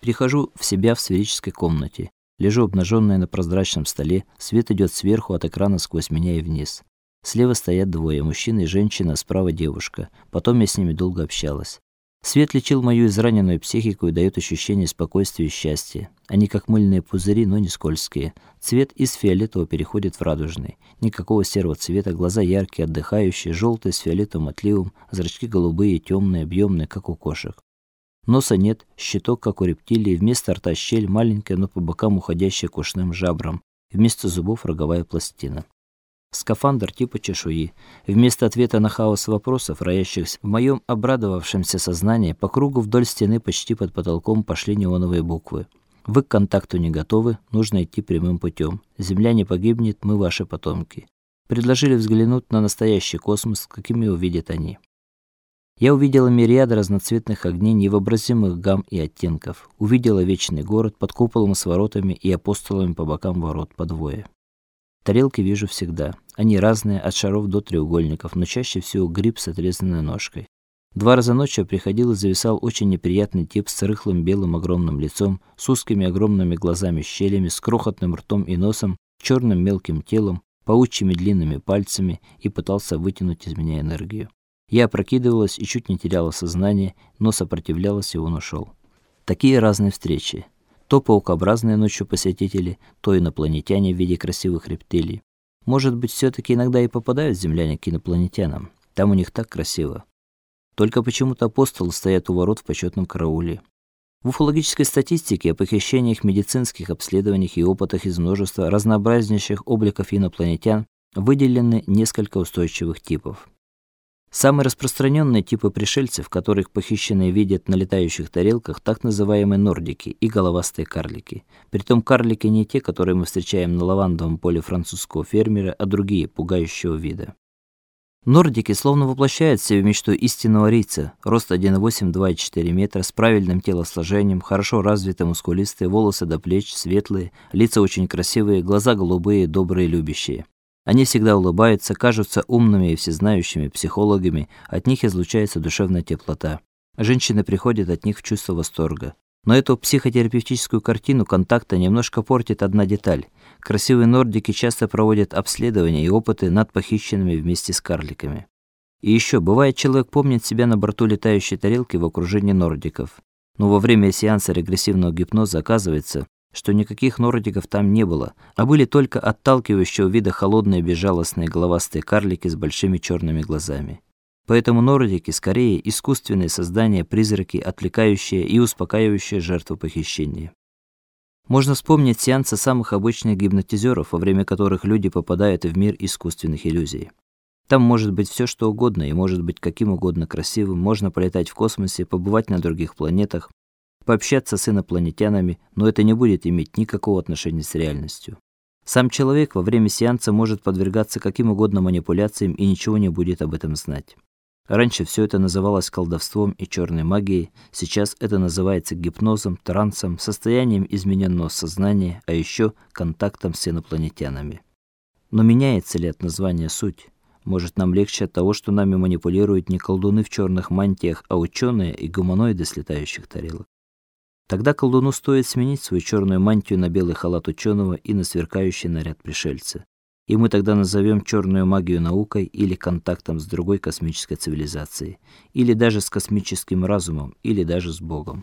Прихожу в себя в сферической комнате. Лежу обнаженная на прозрачном столе, свет идет сверху от экрана сквозь меня и вниз. Слева стоят двое, мужчина и женщина, справа девушка. Потом я с ними долго общалась. Свет лечил мою израненную психику и дает ощущение спокойствия и счастья. Они как мыльные пузыри, но не скользкие. Цвет из фиолетового переходит в радужный. Никакого серого цвета, глаза яркие, отдыхающие, желтые с фиолетовым отливом, зрачки голубые, темные, объемные, как у кошек. Носа нет, щиток, как у рептилии, вместо рта щель, маленькая, но по бокам уходящая к ушным жабрам. Вместо зубов роговая пластина. Скафандр типа чешуи. Вместо ответа на хаос вопросов, роящихся в моем обрадовавшемся сознании, по кругу вдоль стены почти под потолком пошли неоновые буквы. Вы к контакту не готовы, нужно идти прямым путем. Земля не погибнет, мы ваши потомки. Предложили взглянуть на настоящий космос, какими увидят они. Я увидела мириады разноцветных огней невообразимых гамм и оттенков. Увидела вечный город под куполом с воротами и апостолами по бокам ворот по двое. Тарелки вижу всегда. Они разные, от шаров до треугольников, но чаще всего гриб с отрезанной ножкой. Два раза ночью приходил и зависал очень неприятный тип с рыхлым белым огромным лицом, с узкими огромными глазами-щелями, с крохотным ртом и носом, черным мелким телом, паучьими длинными пальцами и пытался вытянуть из меня энергию. Я опрокидывалась и чуть не теряла сознание, но сопротивлялась, и он ушел. Такие разные встречи. То паукообразные ночью посетители, то инопланетяне в виде красивых рептилий. Может быть, все таки иногда и попадают земляне к инопланетянам. Там у них так красиво. Только почему-то апостолы стоят у ворот в почетном карауле. В уфологической статистике о похищениях, медицинских обследованиях и опытах из множества разнообразнейших обликов инопланетян выделены несколько устойчивых типов. Самые распространенные типы пришельцев, которых похищенные видят на летающих тарелках, так называемые нордики и головастые карлики. Притом карлики не те, которые мы встречаем на лавандовом поле французского фермера, а другие, пугающего вида. Нордики словно воплощают в себе мечту истинного рийца. Рост 1,8-2,4 метра, с правильным телосложением, хорошо развитые мускулистые, волосы до плеч, светлые, лица очень красивые, глаза голубые, добрые, любящие. Они всегда улыбаются, кажутся умными и всезнающими психологами, от них излучается душевная теплота. Женщины приходят от них в чувство восторга. Но эту психотерапевтическую картину контакта немножко портит одна деталь. Красивые нордики часто проводят обследования и опыты над похищенными вместе с карликами. И еще бывает, человек помнит себя на борту летающей тарелки в окружении нордиков. Но во время сеанса регрессивного гипноза оказывается, что никаких нордиков там не было, а были только отталкивающего вида холодные безжалостные головастые карлики с большими черными глазами. Поэтому нордики скорее искусственные создания, призраки, отвлекающие и успокаивающие жертву похищения. Можно вспомнить сеансы самых обычных гипнотизеров, во время которых люди попадают в мир искусственных иллюзий. Там может быть все, что угодно, и может быть каким угодно красивым, можно полетать в космосе, побывать на других планетах, пообщаться с инопланетянами, но это не будет иметь никакого отношения с реальностью. Сам человек во время сеанса может подвергаться каким угодно манипуляциям и ничего не будет об этом знать. Раньше все это называлось колдовством и черной магией, сейчас это называется гипнозом, трансом, состоянием измененного сознания, а еще контактом с инопланетянами. Но меняется ли от названия суть? Может, нам легче от того, что нами манипулируют не колдуны в черных мантиях, а ученые и гуманоиды с летающих тарелок? Тогда колдуну стоит сменить свою черную мантию на белый халат ученого и на сверкающий наряд пришельца. И мы тогда назовем черную магию наукой или контактом с другой космической цивилизацией, или даже с космическим разумом, или даже с Богом.